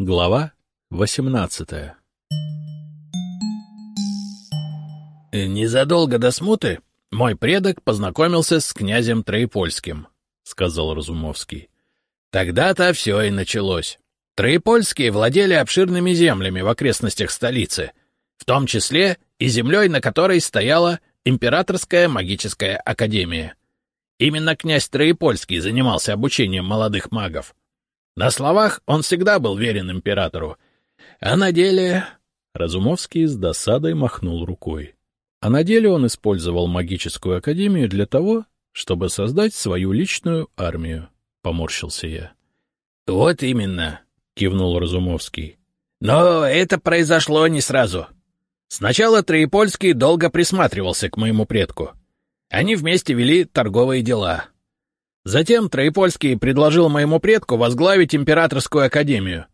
Глава восемнадцатая «Незадолго до смуты мой предок познакомился с князем Троепольским», — сказал Разумовский. «Тогда-то все и началось. Троепольские владели обширными землями в окрестностях столицы, в том числе и землей, на которой стояла Императорская магическая академия. Именно князь Троепольский занимался обучением молодых магов. На словах он всегда был верен императору, а на деле... Разумовский с досадой махнул рукой. А на деле он использовал магическую академию для того, чтобы создать свою личную армию, — поморщился я. — Вот именно, — кивнул Разумовский. — Но это произошло не сразу. Сначала Троепольский долго присматривался к моему предку. Они вместе вели торговые дела. Затем Троепольский предложил моему предку возглавить императорскую академию.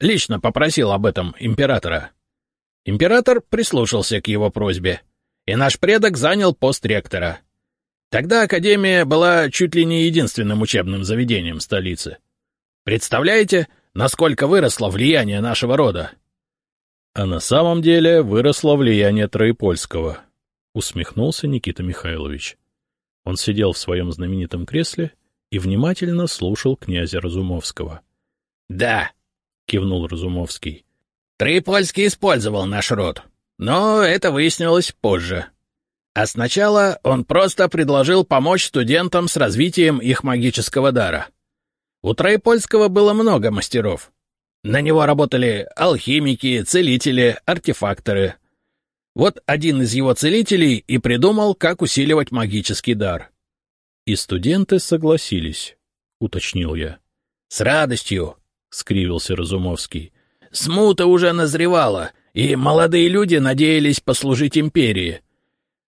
Лично попросил об этом императора. Император прислушался к его просьбе, и наш предок занял пост ректора. Тогда академия была чуть ли не единственным учебным заведением столицы. Представляете, насколько выросло влияние нашего рода? А на самом деле выросло влияние Троепольского, — усмехнулся Никита Михайлович. Он сидел в своем знаменитом кресле и внимательно слушал князя Разумовского. — Да, — кивнул Разумовский. — Троепольский использовал наш род, но это выяснилось позже. А сначала он просто предложил помочь студентам с развитием их магического дара. У Троепольского было много мастеров, на него работали алхимики, целители, артефакторы. Вот один из его целителей и придумал, как усиливать магический дар. — И студенты согласились, — уточнил я. — С радостью, — скривился Разумовский. — Смута уже назревала, и молодые люди надеялись послужить империи.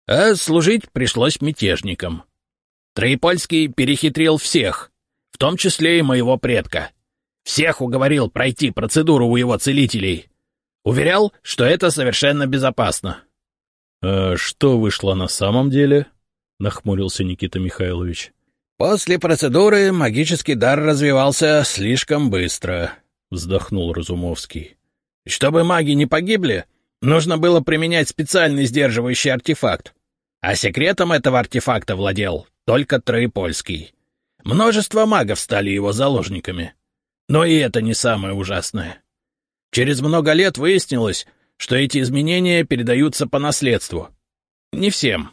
А служить пришлось мятежникам. Троепольский перехитрил всех, в том числе и моего предка. Всех уговорил пройти процедуру у его целителей. Уверял, что это совершенно безопасно. — А что вышло на самом деле? — нахмурился Никита Михайлович. — После процедуры магический дар развивался слишком быстро, — вздохнул Разумовский. — Чтобы маги не погибли, нужно было применять специальный сдерживающий артефакт. А секретом этого артефакта владел только Троепольский. Множество магов стали его заложниками. Но и это не самое ужасное. Через много лет выяснилось, что эти изменения передаются по наследству. Не всем.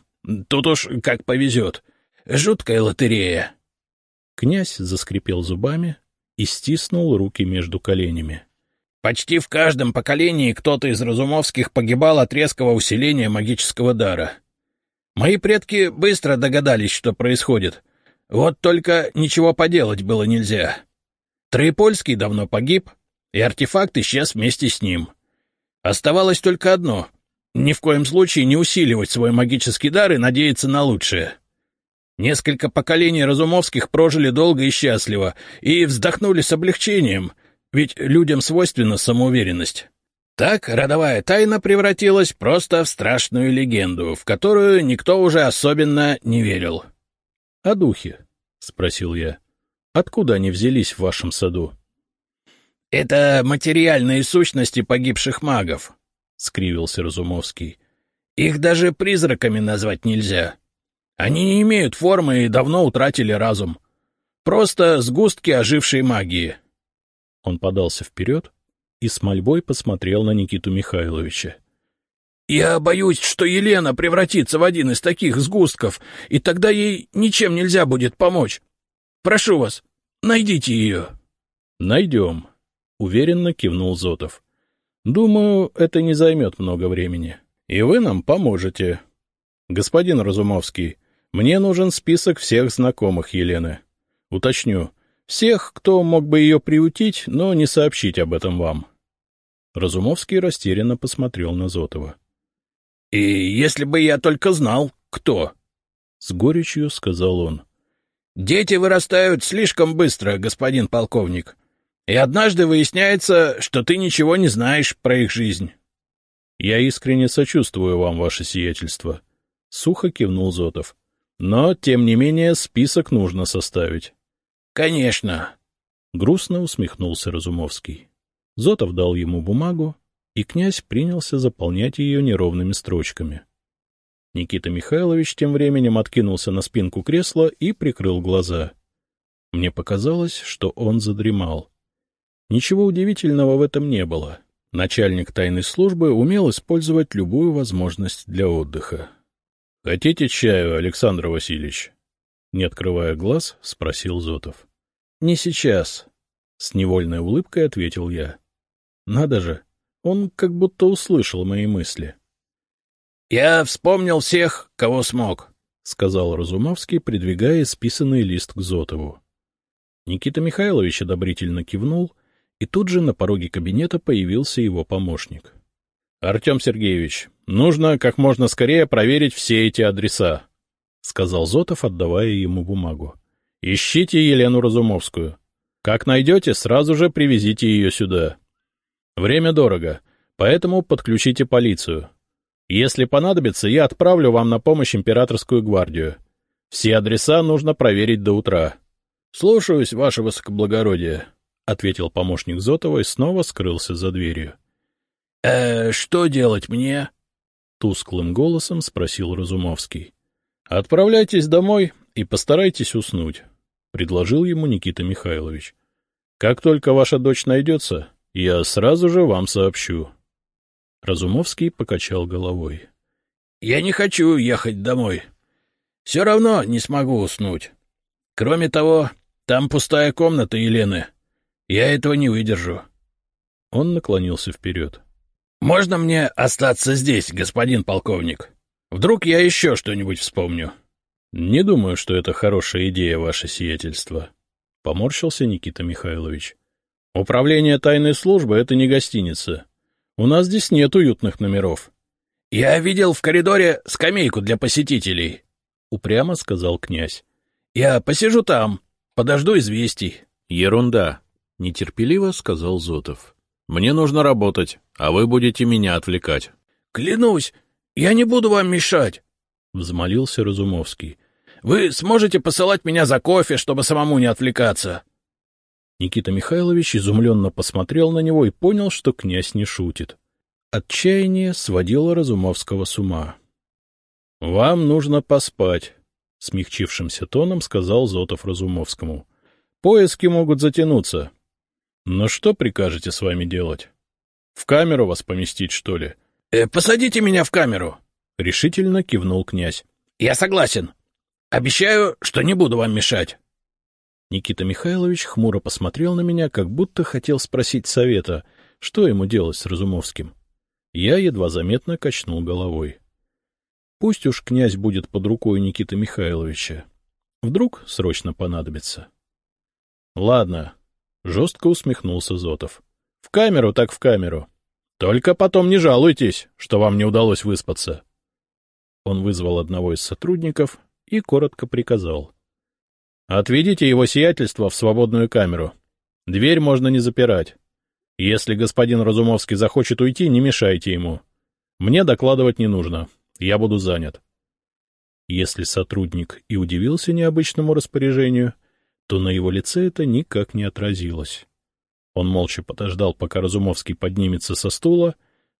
Тут уж как повезет. Жуткая лотерея. Князь заскрипел зубами и стиснул руки между коленями. Почти в каждом поколении кто-то из Разумовских погибал от резкого усиления магического дара. Мои предки быстро догадались, что происходит. Вот только ничего поделать было нельзя. Троепольский давно погиб, и артефакт исчез вместе с ним. Оставалось только одно — ни в коем случае не усиливать свой магический дар и надеяться на лучшее. Несколько поколений Разумовских прожили долго и счастливо, и вздохнули с облегчением, ведь людям свойственна самоуверенность. Так родовая тайна превратилась просто в страшную легенду, в которую никто уже особенно не верил. — А духи? — спросил я. — Откуда они взялись в вашем саду? — Это материальные сущности погибших магов, — скривился Разумовский. — Их даже призраками назвать нельзя. Они не имеют формы и давно утратили разум. Просто сгустки ожившей магии. Он подался вперед и с мольбой посмотрел на Никиту Михайловича. — Я боюсь, что Елена превратится в один из таких сгустков, и тогда ей ничем нельзя будет помочь. Прошу вас, найдите ее. — Найдем, — уверенно кивнул Зотов. — Думаю, это не займет много времени. И вы нам поможете. Господин Разумовский, мне нужен список всех знакомых Елены. Уточню, всех, кто мог бы ее приутить, но не сообщить об этом вам. Разумовский растерянно посмотрел на Зотова. — И если бы я только знал, кто? — с горечью сказал он. — Дети вырастают слишком быстро, господин полковник, и однажды выясняется, что ты ничего не знаешь про их жизнь. — Я искренне сочувствую вам, ваше сиятельство, — сухо кивнул Зотов. — Но, тем не менее, список нужно составить. — Конечно. Грустно усмехнулся Разумовский. Зотов дал ему бумагу, и князь принялся заполнять ее неровными строчками. Никита Михайлович тем временем откинулся на спинку кресла и прикрыл глаза. Мне показалось, что он задремал. Ничего удивительного в этом не было. Начальник тайной службы умел использовать любую возможность для отдыха. — Хотите чаю, Александр Васильевич? Не открывая глаз, спросил Зотов. — Не сейчас, — с невольной улыбкой ответил я. — Надо же, он как будто услышал мои мысли. — Я вспомнил всех, кого смог, — сказал Разумовский, придвигая списанный лист к Зотову. Никита Михайлович одобрительно кивнул, и тут же на пороге кабинета появился его помощник. — Артем Сергеевич, нужно как можно скорее проверить все эти адреса, — сказал Зотов, отдавая ему бумагу. — Ищите Елену Разумовскую. Как найдете, сразу же привезите ее сюда. Время дорого, поэтому подключите полицию. Если понадобится, я отправлю вам на помощь императорскую гвардию. Все адреса нужно проверить до утра. — Слушаюсь, ваше высокоблагородие, — ответил помощник Зотова и снова скрылся за дверью. — Э, что делать мне? — тусклым голосом спросил Разумовский. — Отправляйтесь домой и постарайтесь уснуть, — предложил ему Никита Михайлович. — Как только ваша дочь найдется, я сразу же вам сообщу. Разумовский покачал головой. — Я не хочу ехать домой. Все равно не смогу уснуть. Кроме того, там пустая комната Елены. Я этого не выдержу. Он наклонился вперед. — Можно мне остаться здесь, господин полковник? Вдруг я еще что-нибудь вспомню? — Не думаю, что это хорошая идея, ваше сиятельство, — поморщился Никита Михайлович. Управление тайной службы — это не гостиница. У нас здесь нет уютных номеров. — Я видел в коридоре скамейку для посетителей, — упрямо сказал князь. — Я посижу там, подожду известий. — Ерунда, — нетерпеливо сказал Зотов. — Мне нужно работать, а вы будете меня отвлекать. — Клянусь, я не буду вам мешать, — взмолился Разумовский. — Вы сможете посылать меня за кофе, чтобы самому не отвлекаться? — Никита Михайлович изумленно посмотрел на него и понял, что князь не шутит. Отчаяние сводило Разумовского с ума. — Вам нужно поспать, — смягчившимся тоном сказал Зотов Разумовскому. — Поиски могут затянуться. Но что прикажете с вами делать? В камеру вас поместить, что ли? «Э, — Посадите меня в камеру, — решительно кивнул князь. — Я согласен. Обещаю, что не буду вам мешать. Никита Михайлович хмуро посмотрел на меня, как будто хотел спросить совета, что ему делать с Разумовским. Я едва заметно качнул головой. Пусть уж князь будет под рукой Никиты Михайловича. Вдруг срочно понадобится. — Ладно, — жестко усмехнулся Зотов. — В камеру так в камеру. Только потом не жалуйтесь, что вам не удалось выспаться. Он вызвал одного из сотрудников и коротко приказал. — Отведите его сиятельство в свободную камеру. Дверь можно не запирать. Если господин Разумовский захочет уйти, не мешайте ему. Мне докладывать не нужно. Я буду занят. Если сотрудник и удивился необычному распоряжению, то на его лице это никак не отразилось. Он молча подождал, пока Разумовский поднимется со стула,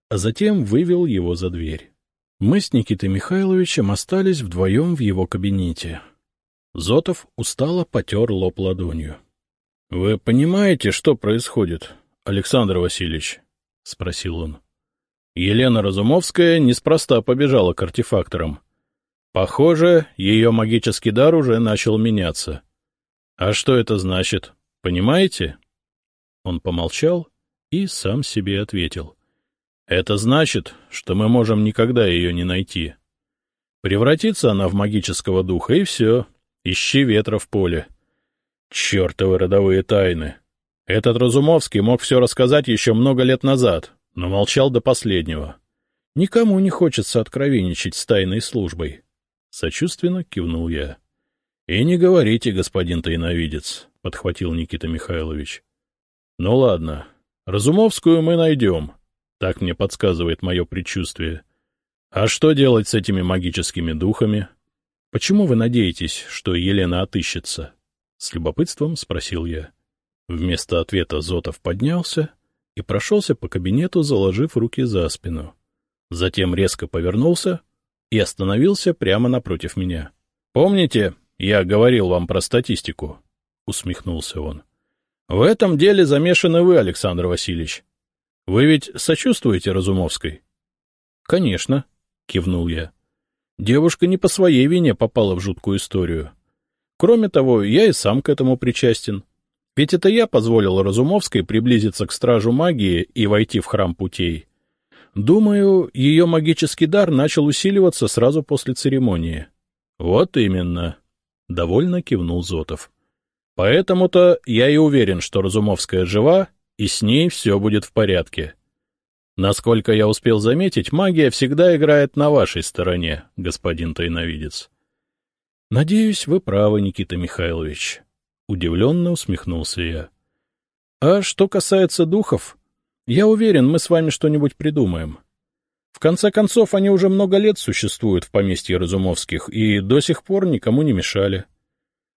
а затем вывел его за дверь. Мы с Никитой Михайловичем остались вдвоем в его кабинете. Зотов устало потер лоб ладонью. — Вы понимаете, что происходит, Александр Васильевич? — спросил он. Елена Разумовская неспроста побежала к артефакторам. Похоже, ее магический дар уже начал меняться. А что это значит, понимаете? Он помолчал и сам себе ответил. Это значит, что мы можем никогда ее не найти. Превратится она в магического духа, и все. Ищи ветра в поле. Чертовы родовые тайны. Этот Разумовский мог все рассказать еще много лет назад, но молчал до последнего. Никому не хочется откровенничать с тайной службой. Сочувственно кивнул я. — И не говорите, господин тайновидец, — подхватил Никита Михайлович. — Ну ладно, Разумовскую мы найдем, так мне подсказывает мое предчувствие. А что делать с этими магическими духами? —— Почему вы надеетесь, что Елена отыщется? — с любопытством спросил я. Вместо ответа Зотов поднялся и прошелся по кабинету, заложив руки за спину. Затем резко повернулся и остановился прямо напротив меня. — Помните, я говорил вам про статистику? — усмехнулся он. — В этом деле замешаны вы, Александр Васильевич. Вы ведь сочувствуете Разумовской? — Конечно, — кивнул я. Девушка не по своей вине попала в жуткую историю. Кроме того, я и сам к этому причастен. Ведь это я позволил Разумовской приблизиться к стражу магии и войти в храм путей. Думаю, ее магический дар начал усиливаться сразу после церемонии. — Вот именно, — довольно кивнул Зотов. — Поэтому-то я и уверен, что Разумовская жива, и с ней все будет в порядке. Насколько я успел заметить, магия всегда играет на вашей стороне, господин тайновидец. — Надеюсь, вы правы, Никита Михайлович. Удивленно усмехнулся я. — А что касается духов, я уверен, мы с вами что-нибудь придумаем. В конце концов, они уже много лет существуют в поместье Разумовских и до сих пор никому не мешали.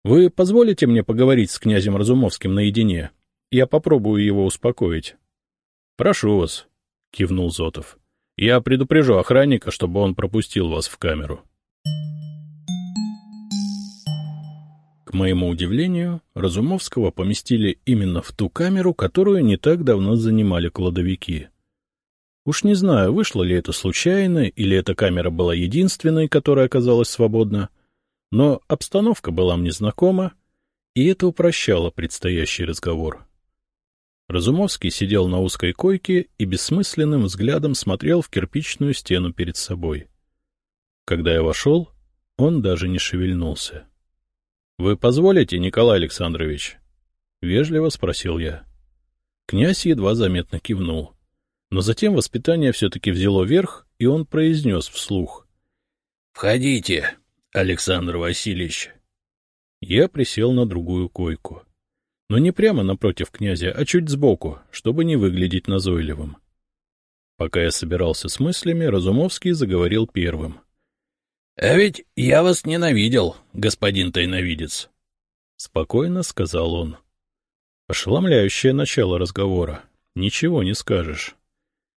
Вы позволите мне поговорить с князем Разумовским наедине? Я попробую его успокоить. — Прошу вас, — кивнул Зотов. — Я предупрежу охранника, чтобы он пропустил вас в камеру. К моему удивлению, Разумовского поместили именно в ту камеру, которую не так давно занимали кладовики. Уж не знаю, вышло ли это случайно, или эта камера была единственной, которая оказалась свободна, но обстановка была мне знакома, и это упрощало предстоящий разговор. Разумовский сидел на узкой койке и бессмысленным взглядом смотрел в кирпичную стену перед собой. Когда я вошел, он даже не шевельнулся. Вы позволите, Николай Александрович? — вежливо спросил я. Князь едва заметно кивнул. Но затем воспитание все-таки взяло верх, и он произнес вслух. — Входите, Александр Васильевич. Я присел на другую койку. Но не прямо напротив князя, а чуть сбоку, чтобы не выглядеть назойливым. Пока я собирался с мыслями, Разумовский заговорил первым. —— А ведь я вас ненавидел, господин тайновидец. — спокойно сказал он. Ошеломляющее начало разговора. Ничего не скажешь.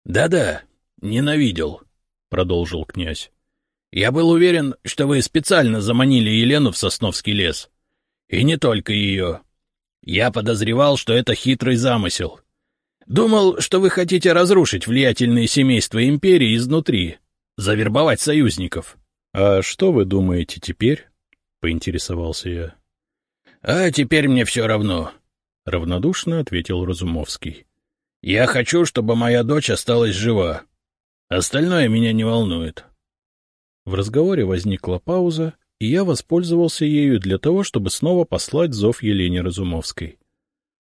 Да — Да-да, ненавидел, — продолжил князь. — Я был уверен, что вы специально заманили Елену в Сосновский лес. И не только ее. Я подозревал, что это хитрый замысел. Думал, что вы хотите разрушить влиятельные семейства империи изнутри, завербовать союзников. —— А что вы думаете теперь? — поинтересовался я. — А теперь мне все равно, — равнодушно ответил Разумовский. — Я хочу, чтобы моя дочь осталась жива. Остальное меня не волнует. В разговоре возникла пауза, и я воспользовался ею для того, чтобы снова послать зов Елене Разумовской.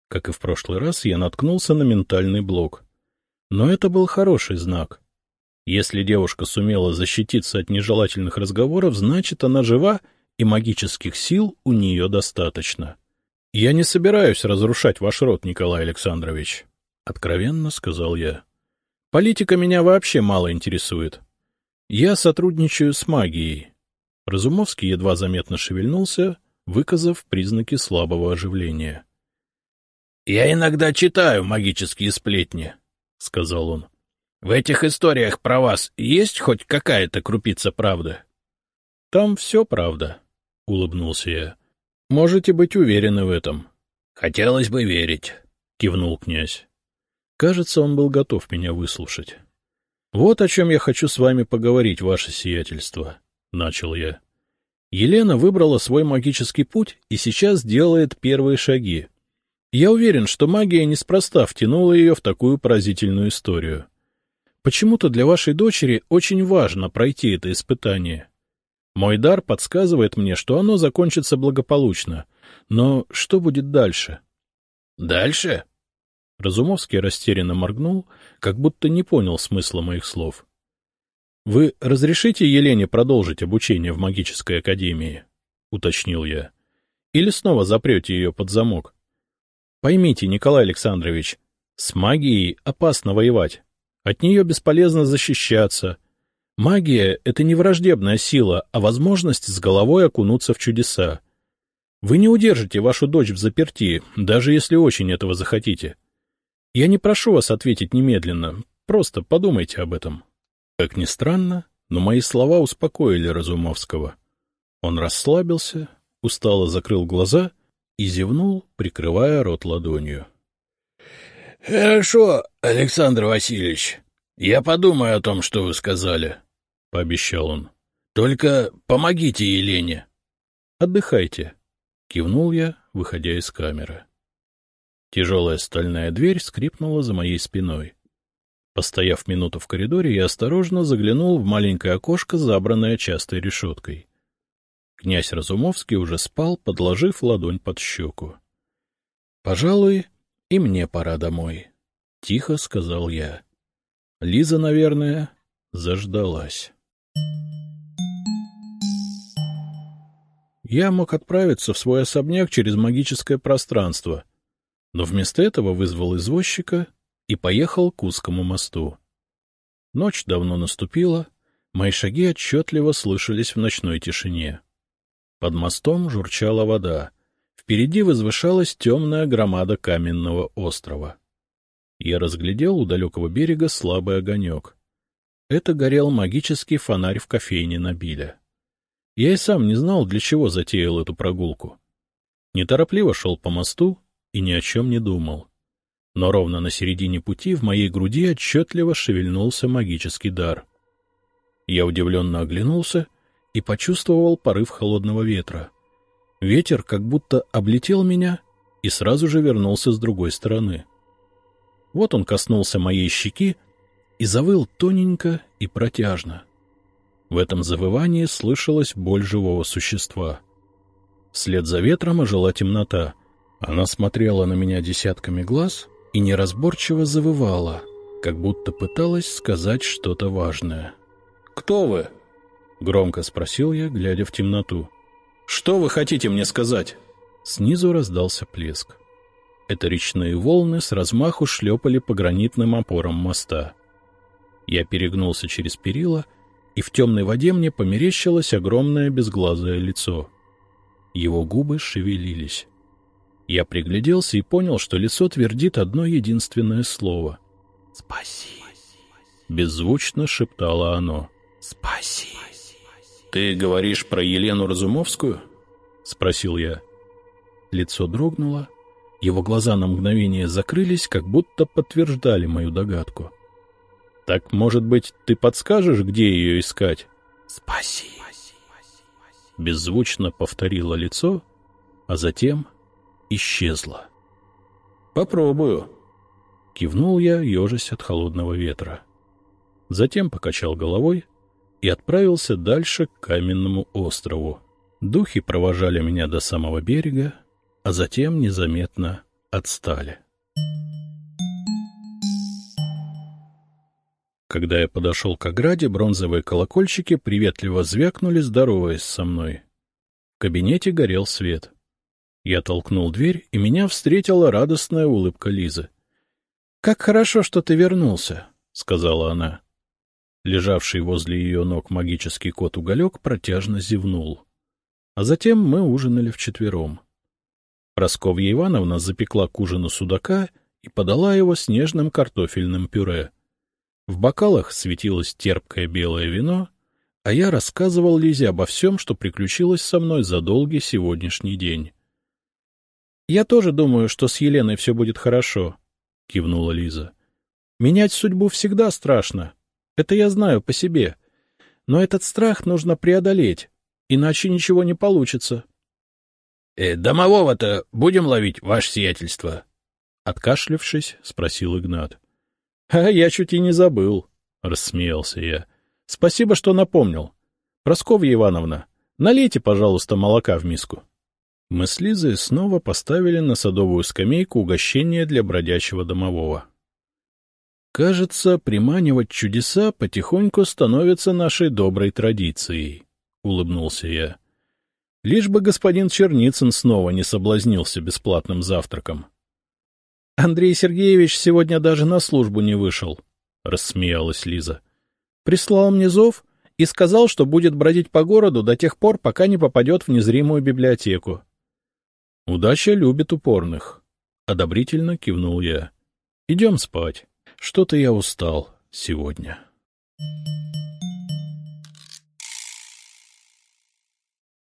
Как и в прошлый раз, я наткнулся на ментальный блок. Но это был хороший знак. Если девушка сумела защититься от нежелательных разговоров, значит, она жива, и магических сил у нее достаточно. — Я не собираюсь разрушать ваш род, Николай Александрович, — откровенно сказал я. — Политика меня вообще мало интересует. Я сотрудничаю с магией. Разумовский едва заметно шевельнулся, выказав признаки слабого оживления. — Я иногда читаю магические сплетни, — сказал он. В этих историях про вас есть хоть какая-то крупица правды? — Там все правда, — улыбнулся я. — Можете быть уверены в этом. — Хотелось бы верить, — кивнул князь. Кажется, он был готов меня выслушать. — Вот о чем я хочу с вами поговорить, ваше сиятельство, — начал я. Елена выбрала свой магический путь и сейчас делает первые шаги. Я уверен, что магия неспроста втянула ее в такую поразительную историю. Почему-то для вашей дочери очень важно пройти это испытание. Мой дар подсказывает мне, что оно закончится благополучно. Но что будет дальше? — Дальше? Разумовский растерянно моргнул, как будто не понял смысла моих слов. — Вы разрешите Елене продолжить обучение в магической академии? — уточнил я. — Или снова запрете ее под замок? Поймите, Николай Александрович, с магией опасно воевать. От нее бесполезно защищаться. Магия — это не враждебная сила, а возможность с головой окунуться в чудеса. Вы не удержите вашу дочь в заперти, даже если очень этого захотите. Я не прошу вас ответить немедленно, просто подумайте об этом. Как ни странно, но мои слова успокоили Разумовского. Он расслабился, устало закрыл глаза и зевнул, прикрывая рот ладонью. — Хорошо, Александр Васильевич, я подумаю о том, что вы сказали, — пообещал он. — Только помогите Елене. — Отдыхайте, — кивнул я, выходя из камеры. Тяжелая стальная дверь скрипнула за моей спиной. Постояв минуту в коридоре, я осторожно заглянул в маленькое окошко, забранное частой решеткой. Князь Разумовский уже спал, подложив ладонь под щеку. — Пожалуй, и мне пора домой, — тихо сказал я. Лиза, наверное, заждалась. Я мог отправиться в свой особняк через магическое пространство — но вместо этого вызвал извозчика и поехал к узкому мосту. Ночь давно наступила, мои шаги отчетливо слышались в ночной тишине. Под мостом журчала вода, впереди возвышалась темная громада каменного острова. Я разглядел у далекого берега слабый огонек. Это горел магический фонарь в кофейне Набиля. Я и сам не знал, для чего затеял эту прогулку. Неторопливо шел по мосту, и ни о чем не думал. Но ровно на середине пути в моей груди отчетливо шевельнулся магический дар. Я удивленно оглянулся и почувствовал порыв холодного ветра. Ветер как будто облетел меня и сразу же вернулся с другой стороны. Вот он коснулся моей щеки и завыл тоненько и протяжно. В этом завывании слышалась боль живого существа. Вслед за ветром ожила темнота — она смотрела на меня десятками глаз и неразборчиво завывала, как будто пыталась сказать что-то важное. — Кто вы? — громко спросил я, глядя в темноту. — Что вы хотите мне сказать? Снизу раздался плеск. Это речные волны с размаху шлепали по гранитным опорам моста. Я перегнулся через перила, и в темной воде мне померещилось огромное безглазое лицо. Его губы шевелились. Я пригляделся и понял, что лицо твердит одно единственное слово. — Спаси. Беззвучно шептало оно. — Спаси. — Ты говоришь про Елену Разумовскую? — спросил я. Лицо дрогнуло, его глаза на мгновение закрылись, как будто подтверждали мою догадку. — Так, может быть, ты подскажешь, где ее искать? — Спаси. Беззвучно повторило лицо, а затем исчезла. — Попробую. Кивнул я, ежась от холодного ветра. Затем покачал головой и отправился дальше к каменному острову. Духи провожали меня до самого берега, а затем незаметно отстали. Когда я подошел к ограде, бронзовые колокольчики приветливо звякнули, здороваясь со мной. В кабинете горел свет. Я толкнул дверь, и меня встретила радостная улыбка Лизы. — Как хорошо, что ты вернулся, — сказала она. Лежавший возле ее ног магический кот Уголек протяжно зевнул. А затем мы ужинали вчетвером. Просковья Ивановна запекла к ужину судака и подала его с нежным картофельным пюре. В бокалах светилось терпкое белое вино, а я рассказывал Лизе обо всем, что приключилось со мной за долгий сегодняшний день. Я тоже думаю, что с Еленой все будет хорошо, — кивнула Лиза. — Менять судьбу всегда страшно. Это я знаю по себе. Но этот страх нужно преодолеть, иначе ничего не получится. «Э, — Домового-то будем ловить, ваше сиятельство? — откашлившись, спросил Игнат. — А я чуть и не забыл, — рассмеялся я. — Спасибо, что напомнил. Просковья Ивановна, налейте, пожалуйста, молока в миску. — мы с Лизой снова поставили на садовую скамейку угощение для бродячего домового. «Кажется, приманивать чудеса потихоньку становится нашей доброй традицией», — улыбнулся я. «Лишь бы господин Черницын снова не соблазнился бесплатным завтраком». «Андрей Сергеевич сегодня даже на службу не вышел», — рассмеялась Лиза. «Прислал мне зов и сказал, что будет бродить по городу до тех пор, пока не попадет в незримую библиотеку. — Удача любит упорных, — одобрительно кивнул я. Идем спать. Что-то я устал сегодня. Thank you.